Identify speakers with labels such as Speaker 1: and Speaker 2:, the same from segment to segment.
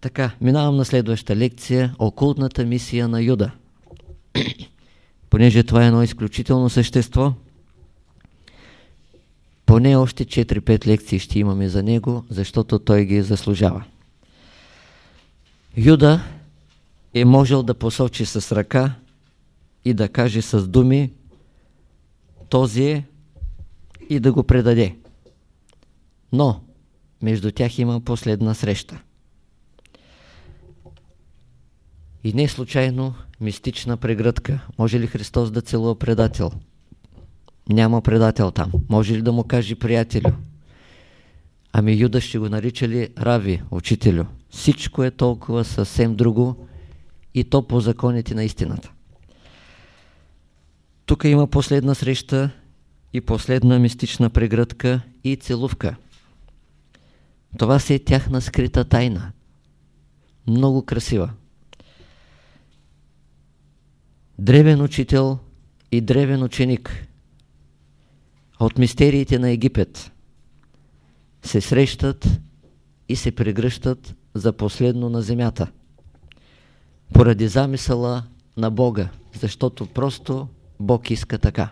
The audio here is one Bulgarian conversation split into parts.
Speaker 1: Така, минавам на следващата лекция. Окултната мисия на Юда. Понеже това е едно изключително същество, поне още 4-5 лекции ще имаме за него, защото той ги заслужава. Юда е можел да посочи с ръка и да каже с думи този е и да го предаде. Но между тях има последна среща. И не случайно мистична прегръдка. Може ли Христос да целува предател? Няма предател там. Може ли да му каже приятелю? Ами Юда ще го нарича ли Рави, учителю? Всичко е толкова съвсем друго и то по законите на истината. Тук има последна среща и последна мистична прегръдка и целувка. Това си е тяхна скрита тайна. Много красива. Древен учител и древен ученик от мистериите на Египет се срещат и се прегръщат за последно на земята. Поради замисъла на Бога, защото просто Бог иска така.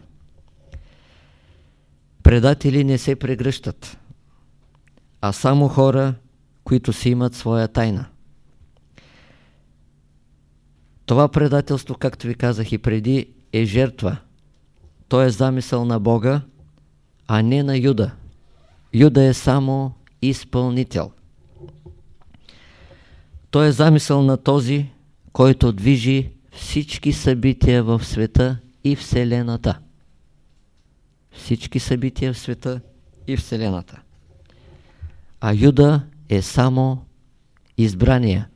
Speaker 1: Предатели не се прегръщат, а само хора, които си имат своя тайна. Това предателство, както ви казах и преди, е жертва. То е замисъл на Бога, а не на Юда. Юда е само изпълнител. То е замисъл на този, който движи всички събития в света и Вселената. Всички събития в света и Вселената. А Юда е само избрания.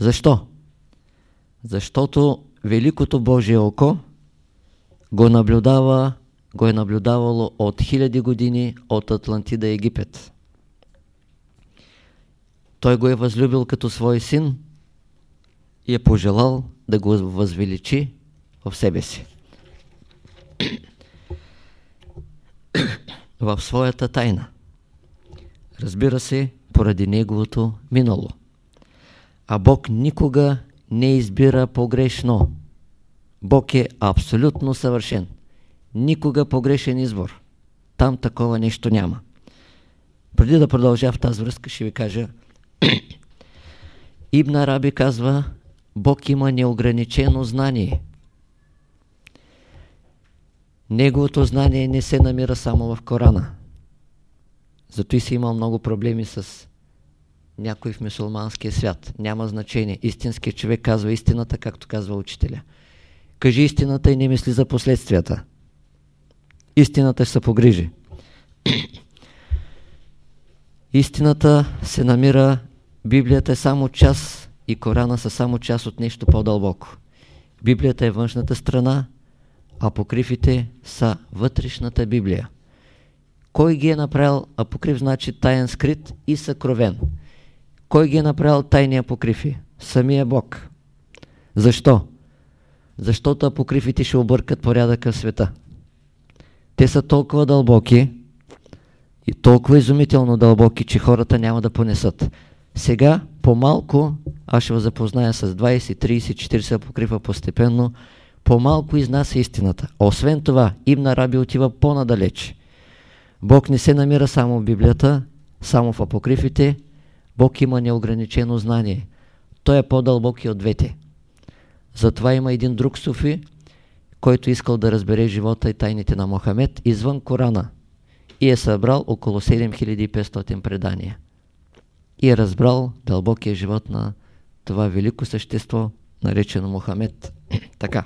Speaker 1: Защо? Защото Великото Божие око го наблюдава, го е наблюдавало от хиляди години от Атлантида Египет. Той го е възлюбил като свой син и е пожелал да го възвеличи в себе си. в своята тайна. Разбира се, поради неговото минало. А Бог никога не избира погрешно. Бог е абсолютно съвършен. Никога погрешен избор. Там такова нещо няма. Преди да продължа в тази връзка, ще ви кажа Ибн Араби казва Бог има неограничено знание. Неговото знание не се намира само в Корана. Зато и си имал много проблеми с някой в мусулманския свят. Няма значение. Истинският човек казва истината, както казва учителя. Кажи истината и не мисли за последствията. Истината ще се погрижи. Истината се намира, Библията е само част и Корана са само част от нещо по-дълбоко. Библията е външната страна, апокрифите са вътрешната Библия. Кой ги е направил апокриф, значи таен скрит и съкровен. Кой ги е направил тайни апокрифи? Самия Бог. Защо? Защото апокрифите ще объркат порядъка в света. Те са толкова дълбоки и толкова изумително дълбоки, че хората няма да понесат. Сега, по-малко, аз ще ви запозная с 20, 30, 40 апокрифа постепенно, по-малко изнася истината. Освен това, Ибн Раби отива по-надалеч. Бог не се намира само в Библията, само в апокрифите. Бог има неограничено знание. Той е по-дълбок и от двете. Затова има един друг суфи, който искал да разбере живота и тайните на Мохамед извън Корана и е събрал около 7500 предания. И е разбрал дълбокия живот на това велико същество, наречено Мохамед. така.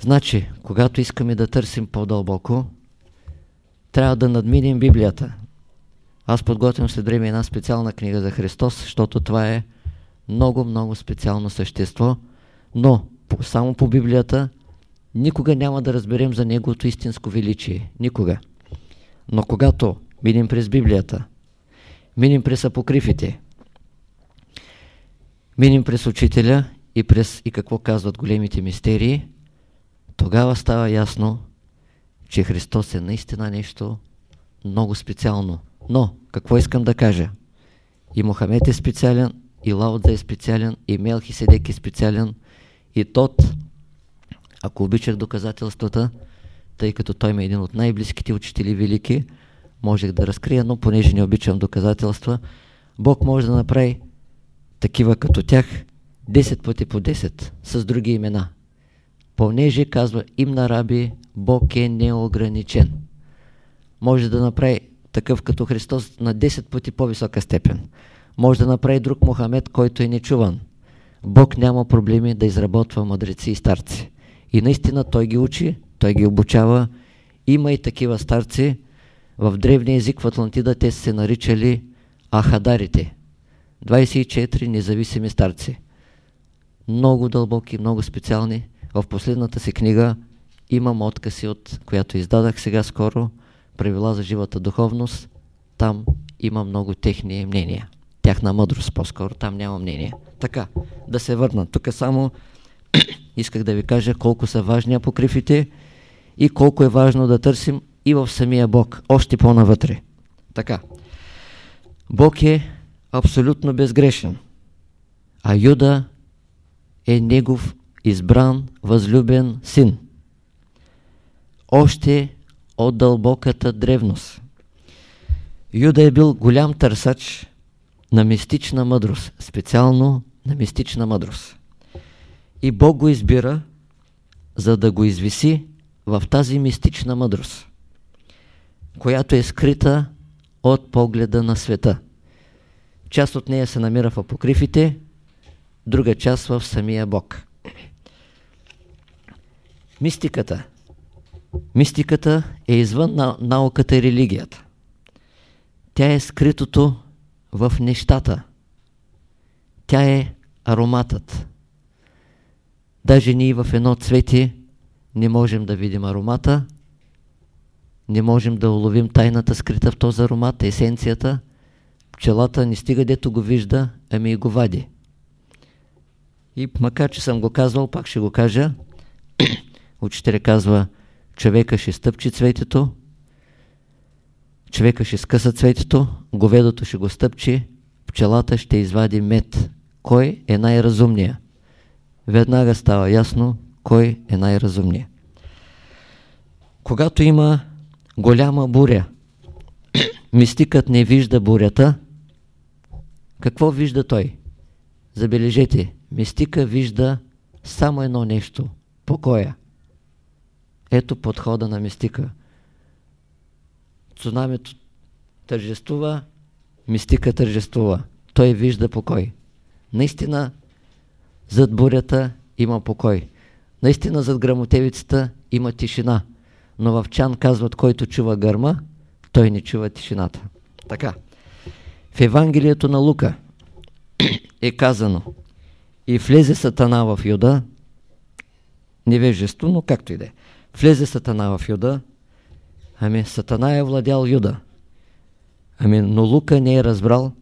Speaker 1: Значи, когато искаме да търсим по-дълбоко, трябва да надминем Библията. Аз подготвям след време една специална книга за Христос, защото това е много, много специално същество, но само по Библията никога няма да разберем за Неговото истинско величие. Никога. Но когато минем през Библията, минем през апокрифите, минем през учителя и през и какво казват големите мистерии, тогава става ясно, че Христос е наистина нещо много специално. Но, какво искам да кажа? И Мохамед е специален, и Лаудза е специален, и Мелхиседек е специален, и Тот, ако обичах доказателствата, тъй като той ме е един от най-близките учители велики, можех да разкрия, но понеже не обичам доказателства, Бог може да направи такива като тях 10 пъти по 10 с други имена. Понеже, казва им на раби, Бог е неограничен. Може да направи такъв като Христос на 10 пъти по-висока степен. Може да направи друг Мохамед, който е нечуван. Бог няма проблеми да изработва мъдреци и старци. И наистина той ги учи, той ги обучава. Има и такива старци. В древния език в Атлантида те се наричали ахадарите. 24 независими старци. Много дълбоки, много специални. В последната си книга имам откази от която издадах сега скоро, правила за живата духовност. Там има много техни мнения. Тяхна мъдрост по-скоро, там няма мнение. Така, да се върна. Тук само исках да ви кажа колко са важни апокрифите и колко е важно да търсим и в самия Бог, още по-навътре. Така, Бог е абсолютно безгрешен, а Юда е негов избран, възлюбен син. Още от дълбоката древност. Юда е бил голям търсач на мистична мъдрост, специално на мистична мъдрост. И Бог го избира, за да го извиси в тази мистична мъдрост, която е скрита от погледа на света. Част от нея се намира в апокрифите, друга част в самия Бог. Мистиката. Мистиката е извън на науката и религията. Тя е скритото в нещата. Тя е ароматът. Даже ние в едно цвете не можем да видим аромата, не можем да уловим тайната скрита в този аромат, есенцията. Пчелата не стига дето го вижда, ами и го вади. И макар, че съм го казвал, пак ще го кажа. Учителя казва, човека ще стъпчи цветето, човека ще скъса цветето, говедото ще го стъпчи, пчелата ще извади мед. Кой е най-разумният? Веднага става ясно, кой е най-разумният. Когато има голяма буря, мистикът не вижда бурята, какво вижда той? Забележете, мистика вижда само едно нещо – покоя. Ето подхода на мистика. Цунамито тържествува, мистика тържествува. Той вижда покой. Наистина, зад бурята има покой. Наистина, зад грамотевицата има тишина. Но в Чан казват, който чува гърма, той не чува тишината. Така. В Евангелието на Лука е казано и влезе Сатана в Юда, невежество, но както и да е. Влезе Сатана в Юда, ами Сатана е владял Юда. Ами, но Лука не е разбрал,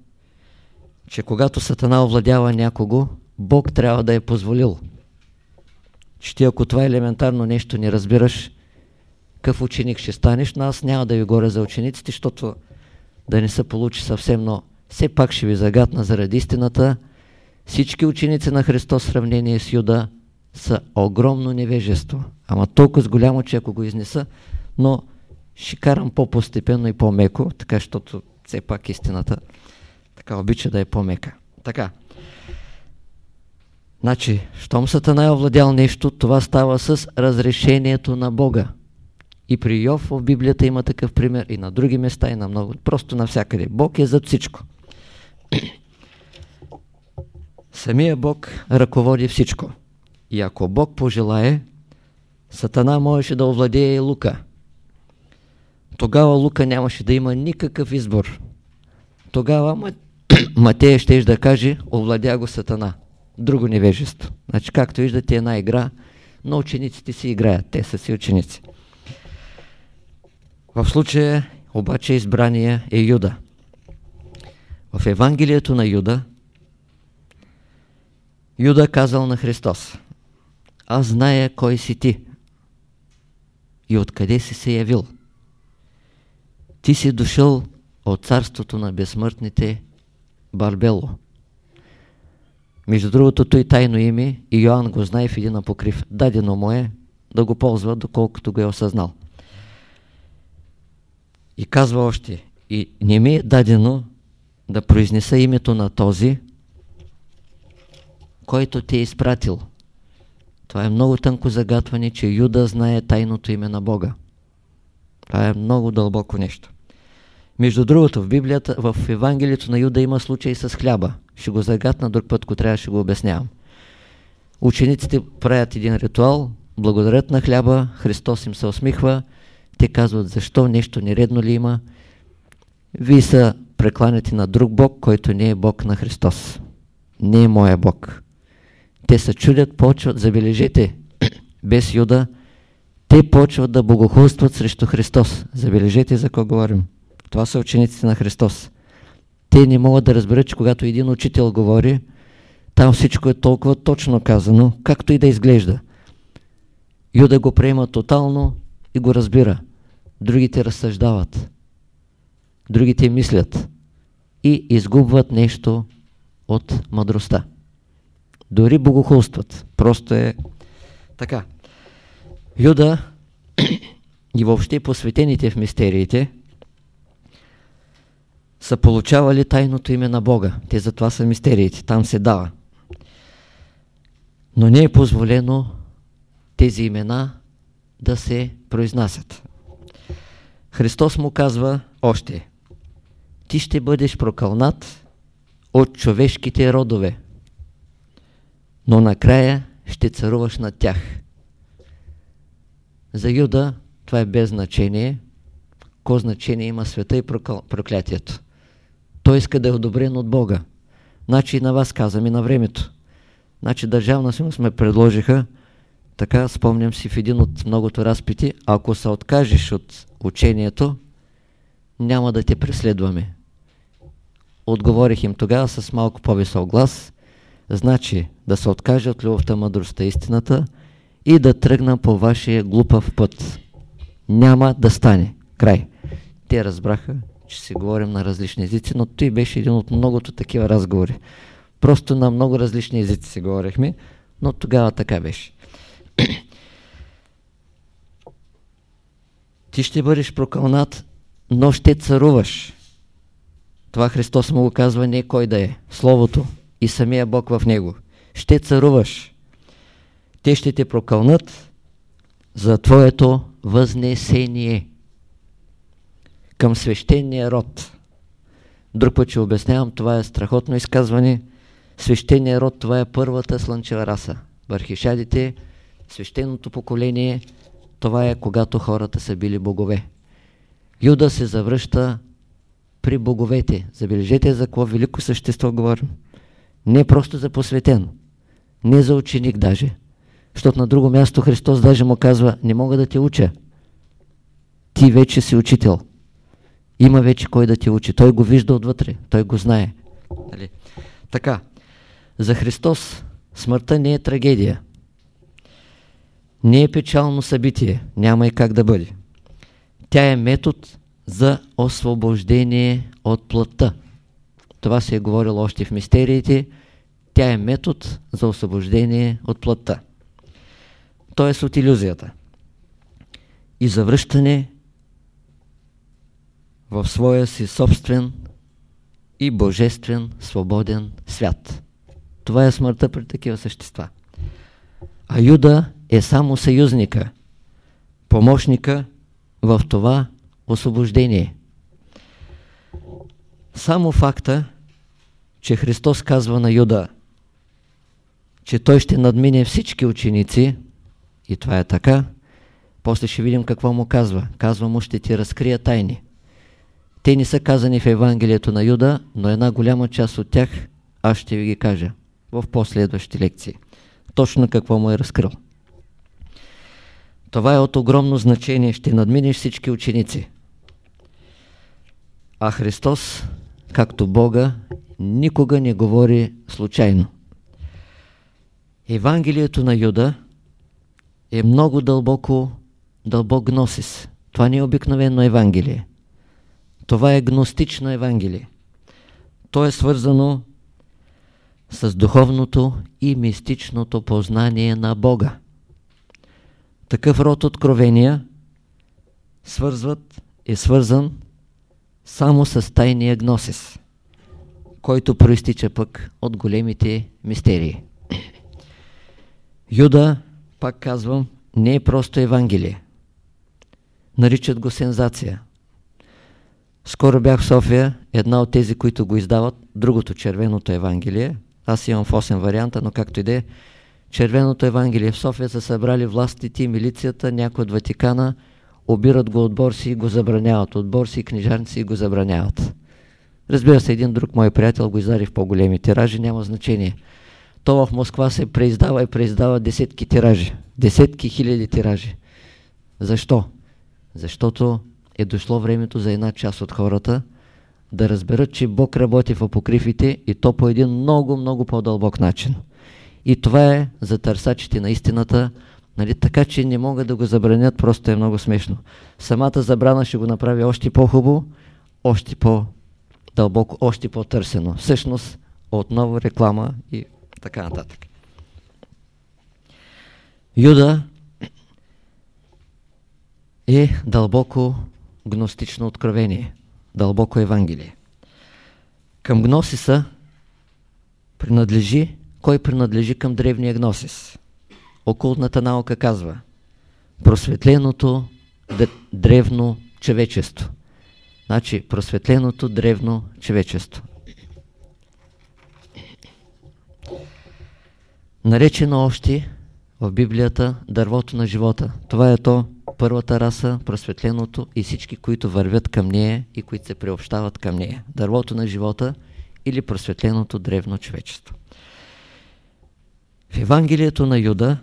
Speaker 1: че когато Сатана овладява някого, Бог трябва да е позволил. Че ти ако това елементарно нещо не разбираш, какъв ученик ще станеш, но аз няма да ви горя за учениците, защото да не се получи съвсем, но все пак ще ви загадна заради истината. Всички ученици на Христос в сравнение с Юда са огромно невежество. Ама толкова с голямо, че ако го изнеса, но ще карам по-постепенно и по-меко, така, защото все пак истината така обича да е по-мека. Така. Значи, щом Сатана е овладял нещо, това става с разрешението на Бога. И при Йов в Библията има такъв пример, и на други места, и на много. Просто навсякъде. Бог е зад всичко. Самия Бог ръководи всичко. И ако Бог пожелае, Сатана можеше да овладее Лука. Тогава Лука нямаше да има никакъв избор. Тогава Матея ще да каже, овладя го Сатана. Друго невежество. Значи, както виждате, една игра, но учениците си играят. Те са си ученици. В случая обаче избрания е Юда. В Евангелието на Юда Юда казал на Христос Аз зная кой си ти и откъде си се явил. Ти си дошъл от царството на безсмъртните Барбело. Между другото, той тайно име и Йоанн го знае в един апокрив. Дадено му е да го ползва, доколкото го е осъзнал. И казва още, и не ми е дадено да произнеса името на този, който ти е изпратил. Това е много тънко загатване, че Юда знае тайното име на Бога. Това е много дълбоко нещо. Между другото, в Библията, в Евангелието на Юда има случай с хляба. Ще го загатна друг път, ако трябва, ще го обяснявам. Учениците правят един ритуал, благодарят на хляба, Христос им се усмихва, те казват, защо, нещо нередно ли има? Вие са прекланяте на друг Бог, който не е Бог на Христос. Не е моя Бог. Те се чудят, почват, забележете, без Юда, те почват да богохулстват срещу Христос. Забележете за какво говорим. Това са учениците на Христос. Те не могат да разберат, че когато един учител говори, там всичко е толкова точно казано, както и да изглежда. Юда го приема тотално и го разбира. Другите разсъждават. Другите мислят. И изгубват нещо от мъдростта. Дори богохулстват. Просто е така. Юда и въобще посветените в мистериите са получавали тайното име на Бога. Те затова са мистериите. Там се дава. Но не е позволено тези имена да се произнасят. Христос му казва още Ти ще бъдеш прокълнат от човешките родове, но накрая ще царуваш над тях. За Юда това е без значение. Ко значение има света и проклятието. Той иска да е одобрен от Бога. Значи и на вас казвам и на времето. Значи държавна сигурност ме предложиха, така спомням си в един от многото разпити, ако се откажеш от учението, няма да те преследваме. Отговорих им тогава с малко по-висок глас, значи да се откаже от любовта, мъдростта, истината и да тръгна по вашия глупав път. Няма да стане. Край. Те разбраха, че си говорим на различни езици, но той беше един от многото такива разговори. Просто на много различни езици си говорихме, но тогава така беше. Ти ще бъдеш прокълнат, но ще царуваш. Това Христос му го казва не кой да е. Словото и самия Бог в него. Ще царуваш. Те ще те прокълнат за твоето възнесение към свещения род. Друг път ще обяснявам, това е страхотно изказване. Свещения род, това е първата слънчева раса. Върхишадите, свещеното поколение, това е когато хората са били богове. Юда се завръща при боговете. Забележете за какво велико същество говорим. Не просто за посветен, не за ученик даже. Защото на друго място Христос даже му казва, не мога да те уча. Ти вече си учител. Има вече кой да ти учи. Той го вижда отвътре. Той го знае. Нали? Така. За Христос смъртта не е трагедия. Не е печално събитие. Няма и как да бъде. Тя е метод за освобождение от плътта. Това се е говорило още в мистериите. Тя е метод за освобождение от плътта. Тоест от иллюзията. И завръщане в своя си собствен и божествен свободен свят. Това е смъртта при такива същества. А Юда е само съюзника, помощника в това освобождение. Само факта, че Христос казва на Юда, че той ще надмине всички ученици, и това е така, после ще видим какво му казва. Казва му, ще ти разкрия тайни. Те не са казани в Евангелието на Юда, но една голяма част от тях аз ще ви ги кажа в последващи лекции. Точно какво му е разкрил. Това е от огромно значение. Ще надминеш всички ученици. А Христос, както Бога, никога не говори случайно. Евангелието на Юда е много дълбоко, дълбок гносис. Това не е обикновено Евангелие. Това е гностично Евангелие. то е свързано с духовното и мистичното познание на Бога. Такъв род откровения свързват, е свързан само с тайния гносис, който проистича пък от големите мистерии. Юда, пак казвам, не е просто Евангелие. Наричат го сензация. Скоро бях в София, една от тези, които го издават, другото червеното Евангелие. Аз имам в 8 варианта, но както и да е, червеното Евангелие в София са събрали властите милицията, някой от Ватикана, обират го от борси и го забраняват. От борси и книжарници и го забраняват. Разбира се, един друг мой приятел го издаде в по-големи тиражи, няма значение. То в Москва се преиздава и преиздава десетки тиражи. Десетки хиляди тиражи. Защо? Защото е дошло времето за една част от хората да разберат, че Бог работи в апокрифите и то по един много, много по-дълбок начин. И това е за търсачите на истината, нали, така че не могат да го забранят, просто е много смешно. Самата забрана ще го направи още по-хубаво, още по-дълбоко, още по-търсено. Всъщност, отново реклама и така нататък. Юда е дълбоко гностично откровение, дълбоко Евангелие. Към гносиса принадлежи, кой принадлежи към древния гносис? Окултната наука казва просветленото древно човечество. Значи просветленото древно човечество. Наречено още в Библията дървото на живота. Това е то първата раса, просветленото и всички, които вървят към нея и които се приобщават към нея. Дървото на живота или просветленото древно човечество. В Евангелието на Юда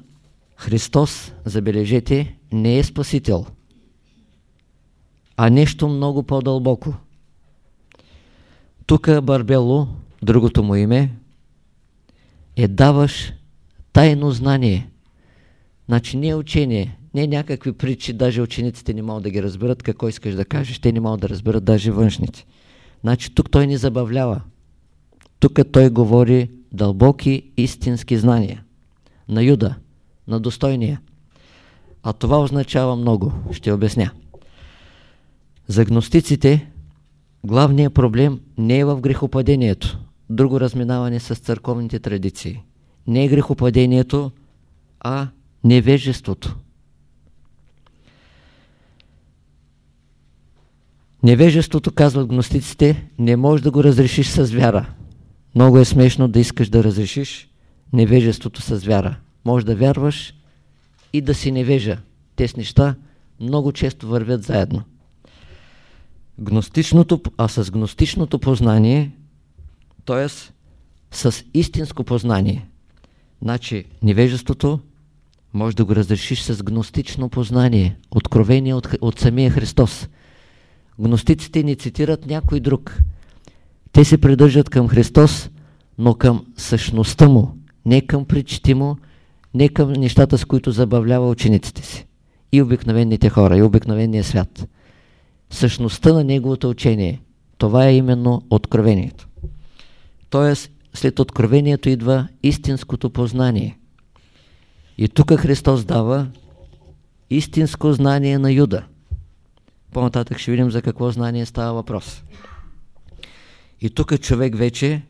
Speaker 1: Христос, забележете, не е Спасител, а нещо много по-дълбоко. Тук Барбело, другото му име, е даваш тайно знание. Значи не е учение, не някакви притчи, даже учениците не могат да ги разберат какво искаш да кажеш. Те не могат да разберат даже външните. Значи тук той ни забавлява. Тук той говори дълбоки истински знания. На Юда, на достойния. А това означава много. Ще обясня. За гностиците главният проблем не е в грехопадението. Друго разминаване с църковните традиции. Не грехопадението, а невежеството. Невежеството, казват гностиците, не можеш да го разрешиш с вяра. Много е смешно да искаш да разрешиш невежеството с вяра. Може да вярваш и да си невежа. Те неща много често вървят заедно. Гностичното, а с гностичното познание, т.е. с истинско познание, значи невежеството може да го разрешиш с гностично познание, откровение от, от самия Христос. Гностиците ни цитират някой друг. Те се придържат към Христос, но към същността му, не към причите му, не към нещата, с които забавлява учениците си. И обикновените хора, и обикновения свят. Същността на неговото учение, това е именно откровението. Тоест, след откровението идва истинското познание. И тук Христос дава истинско знание на Юда. По-нататък ще видим за какво знание става въпрос. И тук човек вече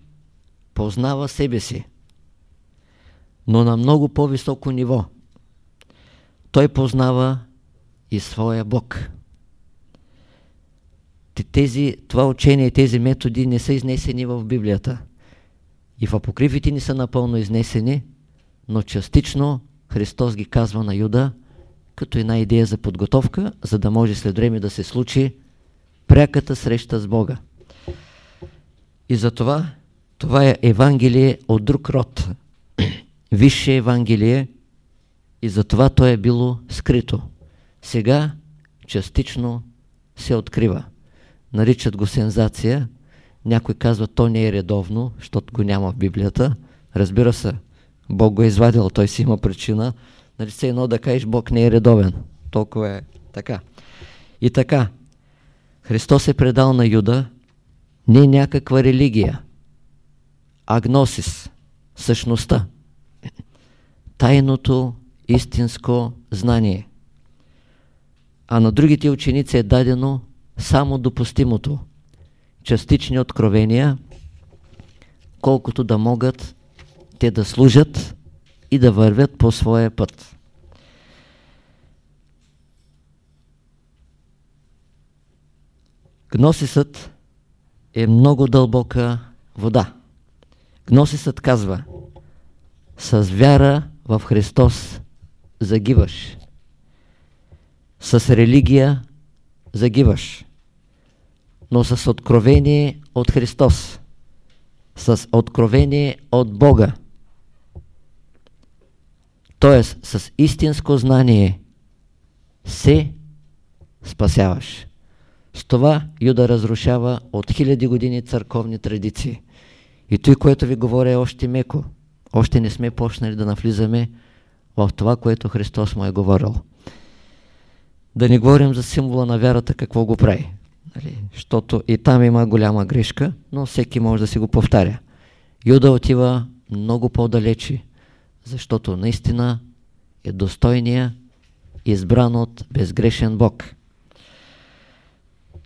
Speaker 1: познава себе си, но на много по-високо ниво. Той познава и своя Бог. Тези, това учение, тези методи не са изнесени в Библията. И в апокрифите не са напълно изнесени, но частично Христос ги казва на Юда, като една идея за подготовка, за да може след време да се случи пряката среща с Бога. И затова това е Евангелие от друг род. Висше Евангелие и затова то е било скрито. Сега частично се открива. Наричат го сензация. Някой казва, то не е редовно, защото го няма в Библията. Разбира се, Бог го е извадил, той си има причина. Нали се едно да кажеш, Бог не е редовен. Толкова е така. И така, Христос е предал на Юда не някаква религия, агносис, същността, тайното истинско знание. А на другите ученици е дадено само допустимото, частични откровения, колкото да могат те да служат и да вървят по своя път. Гносисът е много дълбока вода. Гносисът казва с вяра в Христос загиваш. С религия загиваш. Но с откровение от Христос. С откровение от Бога. Т.е. с истинско знание се спасяваш. С това Юда разрушава от хиляди години църковни традиции. И той, което ви говоря е още меко. Още не сме почнали да навлизаме в това, което Христос му е говорил. Да не говорим за символа на вярата, какво го прави. Нали? Защото и там има голяма грешка, но всеки може да си го повтаря. Юда отива много по-далече, защото наистина е достойния, избран от безгрешен Бог.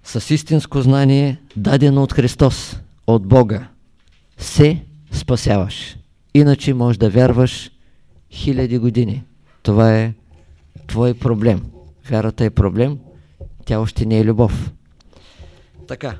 Speaker 1: С истинско знание, дадено от Христос, от Бога, се спасяваш. Иначе можеш да вярваш хиляди години. Това е твой проблем. Вярата е проблем, тя още не е любов. Така,